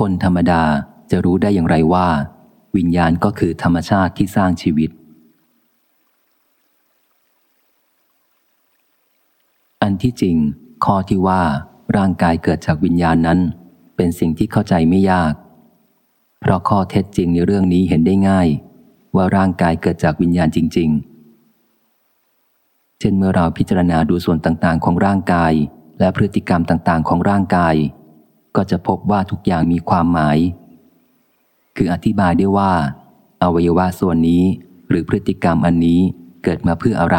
คนธรรมดาจะรู้ได้อย่างไรว่า วิญญาณก็คือธรรมชาติที่สร้างชีวิต อันที่จริง ข้อที่ว่าร่างกายเกิดจากวิญญาณนั้น เป็นสิ่งที่เข้าใจไม่ยาก เพราะข้อเท็จจริงในเรื่องนี้เห็นได้ง่าย ว่าร่างกายเกิดจากวิญญาณจริง ๆ เช่นเมื่อเราพิจารณาดูส่วนต่างๆ ของร่างกาย และพฤติกรรมต่างๆ ของร่างกาย ก็จะพบว่าทุกอย่างมีความหมาย คืออธิบายได้ว่า อวัยวะส่วนนี้หรือพฤติกรรมอันนี้เกิดมาเพื่ออะไร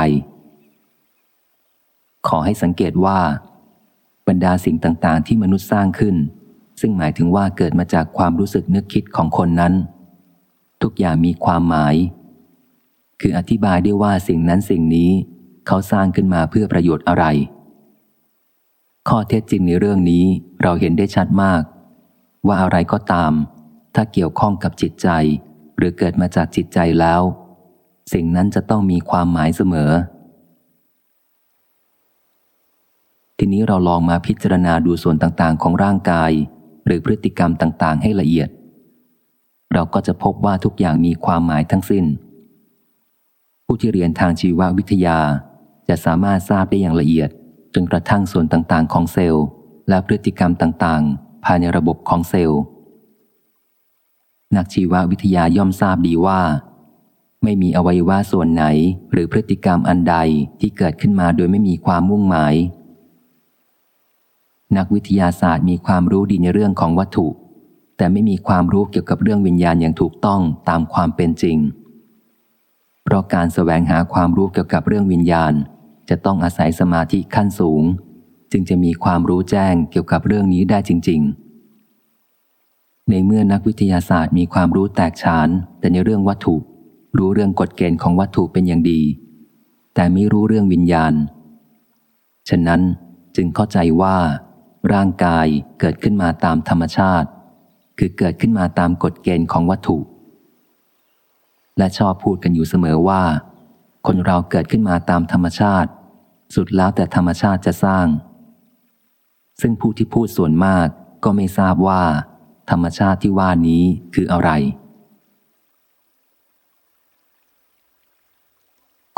ขอให้สังเกตว่า บรรดาสิ่งต่างๆ ที่มนุษย์สร้างขึ้น ซึ่งหมายถึงว่าเกิดมาจากความรู้สึกนึกคิดของคนนั้น ทุกอย่างมีความหมาย คืออธิบายได้ว่าสิ่งนั้นสิ่งนี้ เขาสร้างขึ้นมาเพื่อประโยชน์อะไร ข้อเท็จจริงในเรื่องนี้เราเห็นได้ชัดมาก ว่าอะไรก็ตาม ถ้าเกี่ยวข้องกับจิตใจ หรือเกิดมาจากจิตใจแล้ว สิ่งนั้นจะต้องมีความหมายเสมอ ทีนี้เราลองมาพิจารณาดูส่วนต่างๆ ของร่างกาย หรือพฤติกรรมต่างๆ ให้ละเอียด เราก็จะพบว่าทุกอย่างมีความหมายทั้งสิ้น ผู้ที่เรียนทางชีววิทยาจะสามารถทราบได้อย่างละเอียด จนกระทั่งส่วนต่างๆ ของเซลล์ และพฤติกรรมต่างๆ ภายในระบบของเซลล์ นักชีววิทยาย่อมทราบดีว่า ไม่มีอวัยวะส่วนไหนหรือพฤติกรรมอันใดที่เกิดขึ้นมาโดยไม่มีความมุ่งหมาย นักวิทยาศาสตร์มีความรู้ดีในเรื่องของวัตถุ แต่ไม่มีความรู้เกี่ยวกับเรื่องวิญญาณอย่างถูกต้องตามความเป็นจริง เพราะการแสวงหาความรู้เกี่ยวกับเรื่องวิญญาณ จะต้องอาศัยสมาธิขั้นสูง จึงจะมีความรู้แจ้งเกี่ยวกับเรื่องนี้ได้จริง ๆ ในเมื่อนักวิทยาศาสตร์มีความรู้แตกฉาน แต่ในเรื่องวัตถุ รู้เรื่องกฎเกณฑ์ของวัตถุเป็นอย่างดี แต่ไม่รู้เรื่องวิญญาณ ฉะนั้นจึงเข้าใจว่า ร่างกายเกิดขึ้นมาตามธรรมชาติ คือเกิดขึ้นมาตามกฎเกณฑ์ของวัตถุ และชอบพูดกันอยู่เสมอว่า คนเราเกิดขึ้นมาตามธรรมชาติ สุดแล้วแต่ธรรมชาติจะสร้าง ซึ่งผู้ที่พูดส่วนมากก็ไม่ทราบว่า ธรรมชาติที่ว่านี้คืออะไร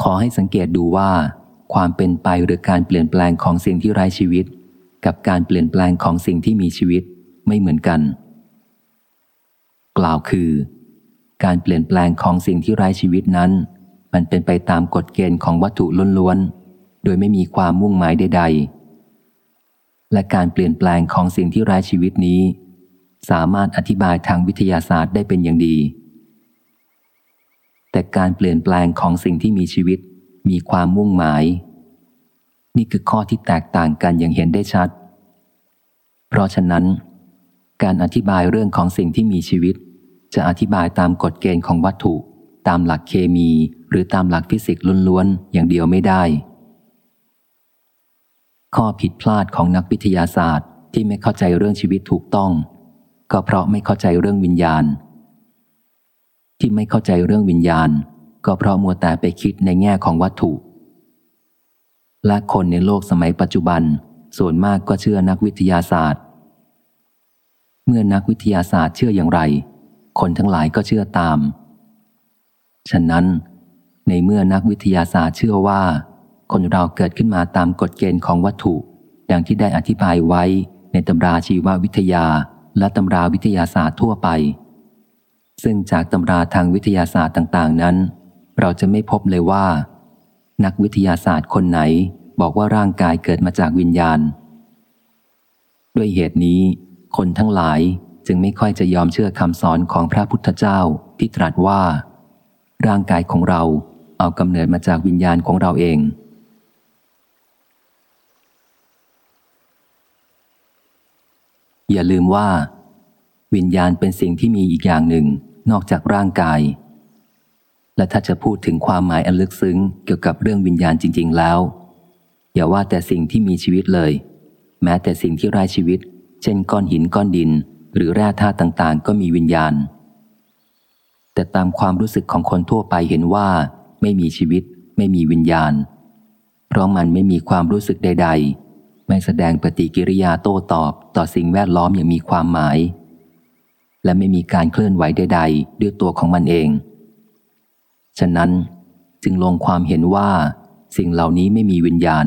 ขอให้สังเกตดูว่า ความเป็นไปหรือการเปลี่ยนแปลงของสิ่งที่ไร้ชีวิต กับการเปลี่ยนแปลงของสิ่งที่มีชีวิตไม่เหมือนกัน กล่าวคือ การเปลี่ยนแปลงของสิ่งที่ไร้ชีวิตนั้น มันเป็นไปตามกฎเกณฑ์ของวัตถุล้วนๆ โดยไม่มีความมุ่งหมายใด ๆ และการเปลี่ยนแปลงของสิ่งที่ไร้ชีวิตนี้ สามารถอธิบายทางวิทยาศาสตร์ได้เป็นอย่างดี แต่การเปลี่ยนแปลงของสิ่งที่มีชีวิต มีความมุ่งหมาย นี่คือข้อที่แตกต่างกันอย่างเห็นได้ชัด เพราะฉะนั้น การอธิบายเรื่องของสิ่งที่มีชีวิต จะอธิบายตามกฎเกณฑ์ของวัตถุ ตามหลักเคมี หรือตามหลักฟิสิกส์ล้วนๆอย่างเดียวไม่ได้ ข้อผิดพลาดของนักวิทยาศาสตร์ที่ไม่เข้าใจเรื่องชีวิตถูกต้อง ก็เพราะไม่เข้าใจเรื่องวิญญาณ ที่ไม่เข้าใจเรื่องวิญญาณ ก็เพราะมัวแต่ไปคิดในแง่ของวัตถุ และคนในโลกสมัยปัจจุบัน ส่วนมากก็เชื่อนักวิทยาศาสตร์ เมื่อนักวิทยาศาสตร์เชื่ออย่างไร คนทั้งหลายก็เชื่อตาม ฉะนั้น ในเมื่อนักวิทยาศาสตร์เชื่อว่า คนเราเกิดขึ้นมาตามกฎเกณฑ์ของวัตถุดังที่ได้อธิบายไว้ในตำราชีววิทยา และตำราวิทยาศาสตร์ทั่วไป ซึ่งจากตำราทางวิทยาศาสตร์ต่าง ๆ นั้น เราจะไม่พบเลยว่า นักวิทยาศาสตร์คนไหนบอกว่าร่างกายเกิดมาจากวิญญาณ ด้วยเหตุนี้ คนทั้งหลายจึงไม่ค่อยจะยอมเชื่อคำสอนของพระพุทธเจ้าที่ตรัสว่า ร่างกายของเราเอากำเนิดมาจากวิญญาณของเราเอง อย่าลืมว่า วิญญาณเป็นสิ่งที่มีอีกอย่างหนึ่งนอกจากร่างกาย และถ้าจะพูดถึงความหมายอันลึกซึ้งเกี่ยวกับเรื่องวิญญาณจริง ๆ แล้ว อย่าว่าแต่สิ่งที่มีชีวิตเลย แม้แต่สิ่งที่ไร้ชีวิต เช่นก้อนหินก้อนดิน หรือแร่ธาตุต่างๆ ก็มีวิญญาณ แต่ตามความรู้สึกของคนทั่วไปเห็นว่า ไม่มีชีวิต ไม่มีวิญญาณ เพราะมันไม่มีความรู้สึกใด ๆ ไม่แสดงปฏิกิริยาโต้ตอบต่อสิ่งแวดล้อมอย่างมีความหมาย และไม่มีการเคลื่อนไหวใดๆ ด้วยตัวของมันเอง ฉะนั้นจึงลงความเห็นว่าสิ่งเหล่านี้ไม่มีวิญญาณ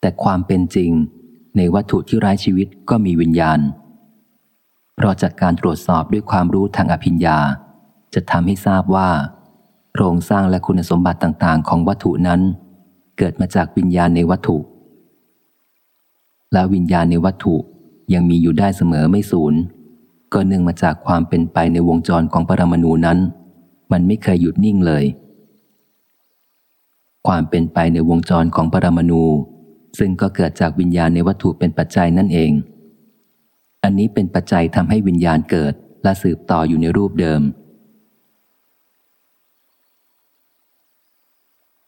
แต่ความเป็นจริงในวัตถุที่ไร้ชีวิตก็มีวิญญาณ เพราะจากการตรวจสอบด้วยความรู้ทางอภิญญา จะทำให้ทราบว่า โครงสร้างและคุณสมบัติต่างๆ ของวัตถุนั้น เกิดมาจากวิญญาณในวัตถุ และวิญญาณในวัตถุยังมีอยู่ได้เสมอไม่สูญก็เนื่องมาจากความเป็นไปในวงจรของปรมาณูนั้น มันไม่เคยหยุดนิ่งเลย ความเป็นไปในวงจรของปรมาณูซึ่งก็เกิดจากวิญญาณในวัตถุเป็นปัจจัยนั่นเอง อันนี้เป็นปัจจัยทำให้วิญญาณเกิดและสืบต่ออยู่ในรูปเดิม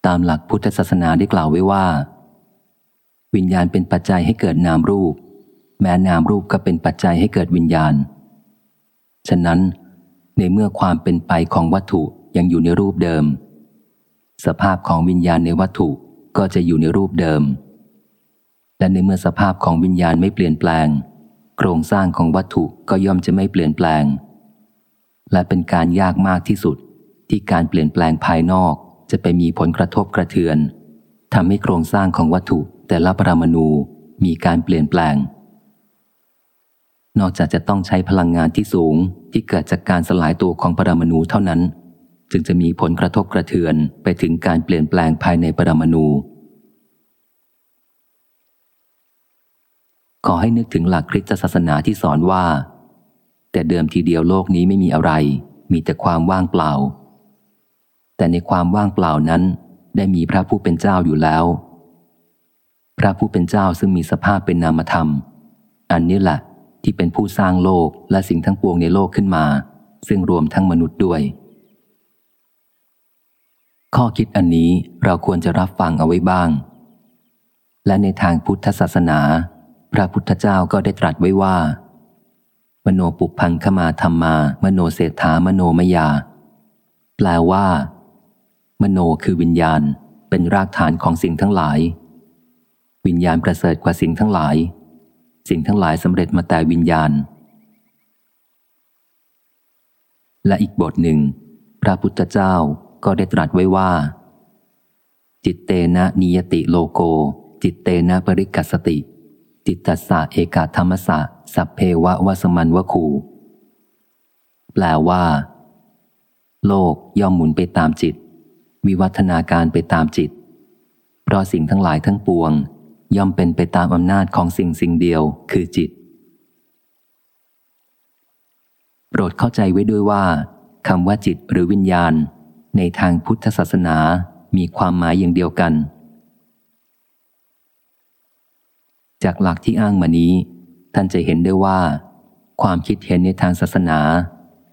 ตามหลักพุทธศาสนาได้กล่าวไว้ว่า วิญญาณเป็นปัจจัยให้เกิดนามรูป แม้นามรูปก็เป็นปัจจัยให้เกิดวิญญาณ ฉะนั้น ในเมื่อความเป็นไปของวัตถุยังอยู่ในรูปเดิม สภาพของวิญญาณในวัตถุก็จะอยู่ในรูปเดิม และในเมื่อสภาพของวิญญาณไม่เปลี่ยนแปลง โครงสร้างของวัตถุก็ย่อมจะไม่เปลี่ยนแปลง และเป็นการยากมากที่สุดที่การเปลี่ยนแปลงภายนอก จะไปมีผลกระทบกระเทือนทำให้โครงสร้างของวัตถุแต่ละปรมาณูมีการเปลี่ยนแปลง นอกจากจะต้องใช้พลังงานที่สูงที่เกิดจากการสลายตัวของปรมาณูเท่านั้น จึงจะมีผลกระทบกระเทือนไปถึงการเปลี่ยนแปลงภายในปรมาณูขอให้นึกถึงหลักคริสตศาสนาที่สอนว่า แต่เดิมทีเดียวโลกนี้ไม่มีอะไร มีแต่ความว่างเปล่า แต่ในความว่างเปล่านั้น ได้มีพระผู้เป็นเจ้าอยู่แล้ว พระผู้เป็นเจ้าซึ่งมีสภาพเป็นนามธรรม อันนี้แหละที่เป็นผู้สร้างโลกและสิ่งทั้งปวงในโลกขึ้นมา ซึ่งรวมทั้งมนุษย์ด้วย ข้อคิดอันนี้เราควรจะรับฟังเอาไว้บ้าง และในทางพุทธศาสนา พระพุทธเจ้าก็ได้ตรัสไว้ว่า มโนปุพังขมาธรรมา มโนเศรษฐามโนมยา แปลว่า มโนคือวิญญาณเป็นรากฐานของสิ่งทั้งหลาย วิญญาณประเสริฐกว่าสิ่งทั้งหลาย สิ่งทั้งหลายสำเร็จมาแต่วิญญาณ และอีกบทหนึ่ง พระพุทธเจ้าก็ได้ตรัสไว้ว่า จิตเตนะนิยติโลโก จิตเตนะปริกัสติ จิตตสะเอกาธรรมสะสัพเพวะวสมันวคูแปลว่า โลกย่อมหมุนไปตามจิต วิวัฒนาการไปตามจิต เพราะสิ่งทั้งหลายทั้งปวง ย่อมเป็นไปตามอำนาจของสิ่งสิ่งเดียวคือจิต โปรดเข้าใจไว้ด้วยว่าคำว่าจิตหรือวิญญาณ ในทางพุทธศาสนามีความหมายอย่างเดียวกัน จากหลักที่อ้างมานี้ ท่านจะเห็นได้ว่า ความคิดเห็นในทางศาสนา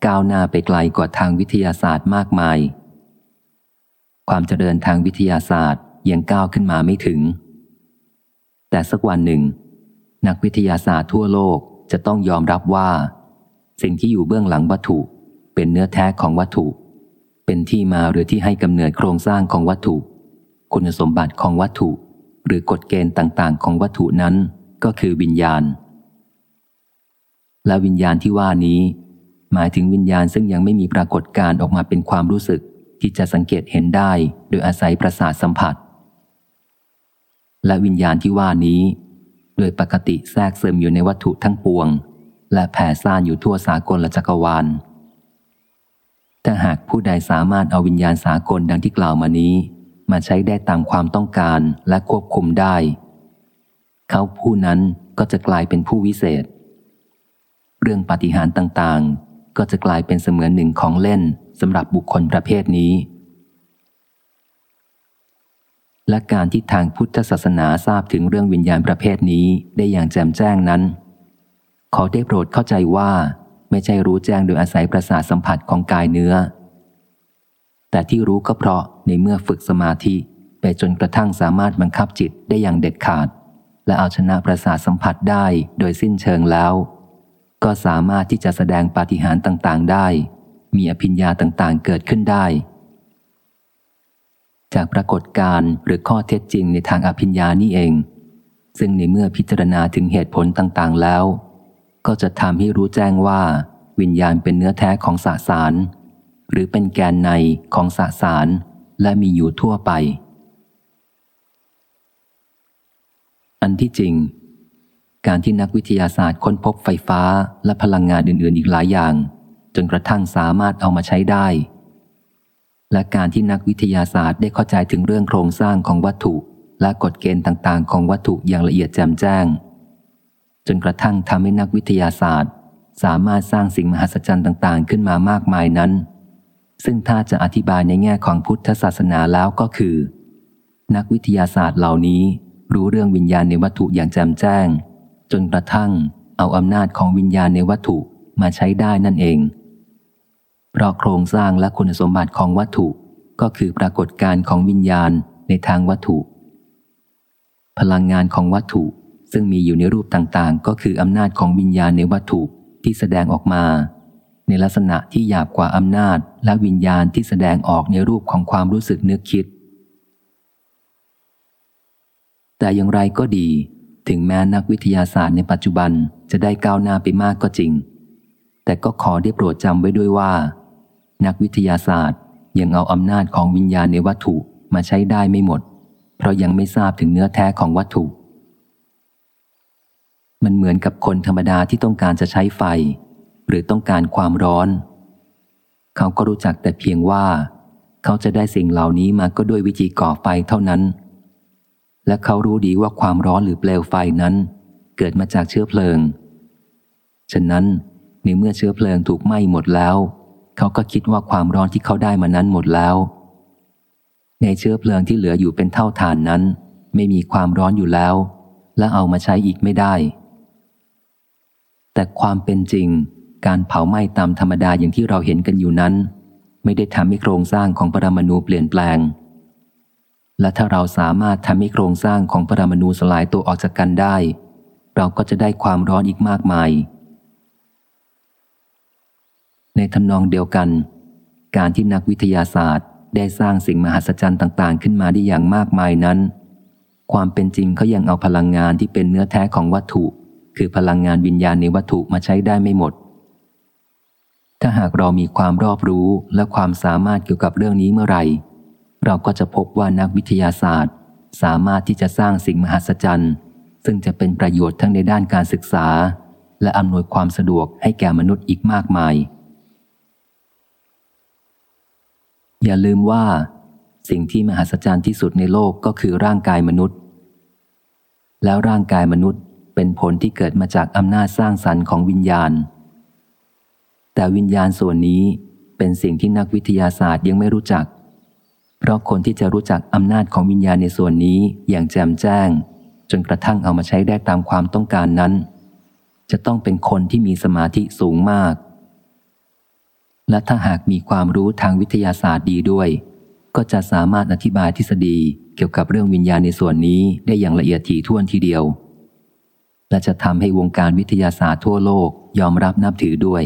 ก้าวหน้าไปไกลกว่าทางวิทยาศาสตร์มากมาย ความเจริญทางวิทยาศาสตร์ยังก้าวขึ้นมาไม่ถึง แต่สักวันหนึ่ง นักวิทยาศาสตร์ทั่วโลกจะต้องยอมรับว่า สิ่งที่อยู่เบื้องหลังวัตถุ เป็นเนื้อแท้ของวัตถุ เป็นที่มาหรือที่ให้กำเนิดโครงสร้างของวัตถุ คุณสมบัติของวัตถุ หรือกฎเกณฑ์ต่างๆ ของวัตถุนั้นก็คือวิญญาณ และวิญญาณที่ว่านี้ หมายถึงวิญญาณซึ่งยังไม่มีปรากฏการออกมาเป็นความรู้สึก ที่จะสังเกตเห็นได้โดยอาศัยประสาทสัมผัส และวิญญาณที่ว่านี้ โดยปกติแทรกซึมอยู่ในวัตถุทั้งปวง และแผ่ซ่านอยู่ทั่วสากลและจักรวาลถ้าหากผู้ใดสามารถเอาวิญญาณสากลดังที่กล่าวมานี้ มาใช้ได้ตามความต้องการและควบคุมได้ เขาผู้นั้นก็จะกลายเป็นผู้วิเศษ เรื่องปฏิหารต่างๆ ก็จะกลายเป็นเสมือนหนึ่งของเล่นสำหรับบุคคลประเภทนี้ และการที่ทางพุทธศาสนาทราบถึงเรื่องวิญญาณประเภทนี้ได้อย่างแจ่มแจ้งนั้น ขอได้โปรดเข้าใจว่าไม่ใช่รู้แจ้งโดยอาศัยประสาทสัมผัสของกายเนื้อ แต่ที่รู้ก็เพราะในเมื่อฝึกสมาธิไปจนกระทั่งสามารถบังคับจิตได้อย่างเด็ดขาด และเอาชนะประสาทสัมผัสได้โดยสิ้นเชิงแล้ว ก็สามารถที่จะแสดงปาฏิหาริย์ต่าง ๆ ได้ มีอภิญญาต่างๆ เกิดขึ้นได้ จากปรากฏการณ์หรือข้อเท็จจริงในทางอภิญญานี่เอง ซึ่งในเมื่อพิจารณาถึงเหตุผลต่างๆแล้ว ก็จะทำให้รู้แจ้งว่า วิญญาณเป็นเนื้อแท้ของสสาร หรือเป็นแกนในของสสาร และมีอยู่ทั่วไป อันที่จริง การที่นักวิทยาศาสตร์ค้นพบไฟฟ้าและพลังงานอื่นๆ อีกหลายอย่าง จนกระทั่งสามารถเอามาใช้ได้ และการที่นักวิทยาศาสตร์ได้เข้าใจถึงเรื่องโครงสร้างของวัตถุ และกฎเกณฑ์ต่างๆ ของวัตถุอย่างละเอียดแจ่มแจ้ง จนกระทั่งทำให้นักวิทยาศาสตร์ สามารถสร้างสิ่งมหัศจรรย์ต่างๆ ขึ้นมามากมายนั้น ซึ่งถ้าจะอธิบายในแง่ของพุทธศาสนาแล้วก็คือ นักวิทยาศาสตร์เหล่านี้รู้เรื่องวิญญาณในวัตถุอย่างแจ่มแจ้ง จนกระทั่งเอาอำนาจของวิญญาณในวัตถุมาใช้ได้นั่นเอง เพราะโครงสร้างและคุณสมบัติของวัตถุก็คือปรากฏการณ์ของวิญญาณในทางวัตถุ พลังงานของวัตถุซึ่งมีอยู่ในรูปต่างๆ ก็คืออำนาจของวิญญาณในวัตถุที่แสดงออกมา ในลักษณะที่หยาบกว่าอำนาจและวิญญาณที่แสดงออกในรูปของความรู้สึกนึกคิด แต่อย่างไรก็ดี ถึงแม้นักวิทยาศาสตร์ในปัจจุบันจะได้ก้าวหน้าไปมากก็จริง แต่ก็ขอได้โปรดจำไว้ด้วยว่า นักวิทยาศาสตร์ยังเอาอำนาจของวิญญาณในวัตถุมาใช้ได้ไม่หมด เพราะยังไม่ทราบถึงเนื้อแท้ของวัตถุ มันเหมือนกับคนธรรมดาที่ต้องการจะใช้ไฟ หรือต้องการความร้อน เขาก็รู้จักแต่เพียงว่า เขาจะได้สิ่งเหล่านี้มาก็ด้วยวิธีก่อไฟเท่านั้น และเขารู้ดีว่าความร้อนหรือเปลวไฟนั้น เกิดมาจากเชื้อเพลิง ฉะนั้นในเมื่อเชื้อเพลิงถูกไหม้หมดแล้ว เขาก็คิดว่าความร้อนที่เขาได้มานั้นหมดแล้ว ในเชื้อเพลิงที่เหลืออยู่เป็นเท่าฐานนั้น ไม่มีความร้อนอยู่แล้ว และเอามาใช้อีกไม่ได้ แต่ความเป็นจริง การเผาไหม้ตามธรรมดาอย่างที่เราเห็นกันอยู่นั้น ไม่ได้ทำให้โครงสร้างของปรมาณูเปลี่ยนแปลง และถ้าเราสามารถทำให้โครงสร้างของปรมาณูสลายตัวออกจากกันได้ เราก็จะได้ความร้อนอีกมากมาย ในทำนองเดียวกัน การที่นักวิทยาศาสตร์ ได้สร้างสิ่งมหัศจรรย์ต่าง ๆ ขึ้นมาได้อย่างมากมายนั้น ความเป็นจริงเขายังเอาพลังงานที่เป็นเนื้อแท้ของวัตถุ คือพลังงานวิญญาณในวัตถุมาใช้ได้ไม่หมด ถ้าหากเรามีความรอบรู้และความสามารถเกี่ยวกับเรื่องนี้เมื่อไหร่ เราก็จะพบว่านักวิทยาศาสตร์ สามารถที่จะสร้างสิ่งมหัศจรรย์ ซึ่งจะเป็นประโยชน์ทั้งในด้านการศึกษา และอำนวยความสะดวกให้แก่มนุษย์อีกมากมาย อย่าลืมว่า สิ่งที่มหัศจรรย์ที่สุดในโลกก็คือร่างกายมนุษย์ แล้วร่างกายมนุษย์เป็นผลที่เกิดมาจากอำนาจสร้างสรรค์ของวิญญาณ แต่วิญญาณส่วนนี้เป็นสิ่งที่นักวิทยาศาสตร์ยังไม่รู้จัก เพราะคนที่จะรู้จักอำนาจของวิญญาณในส่วนนี้อย่างแจ่มแจ้ง จนกระทั่งเอามาใช้ได้ตามความต้องการนั้น จะต้องเป็นคนที่มีสมาธิสูงมาก และถ้าหากมีความรู้ทางวิทยาศาสตร์ดีด้วย ก็จะสามารถอธิบายทฤษฎีเกี่ยวกับเรื่องวิญญาณในส่วนนี้ได้อย่างละเอียดถี่ถ้วนทีเดียว และจะทำให้วงการวิทยาศาสตร์ทั่วโลกยอมรับนับถือด้วย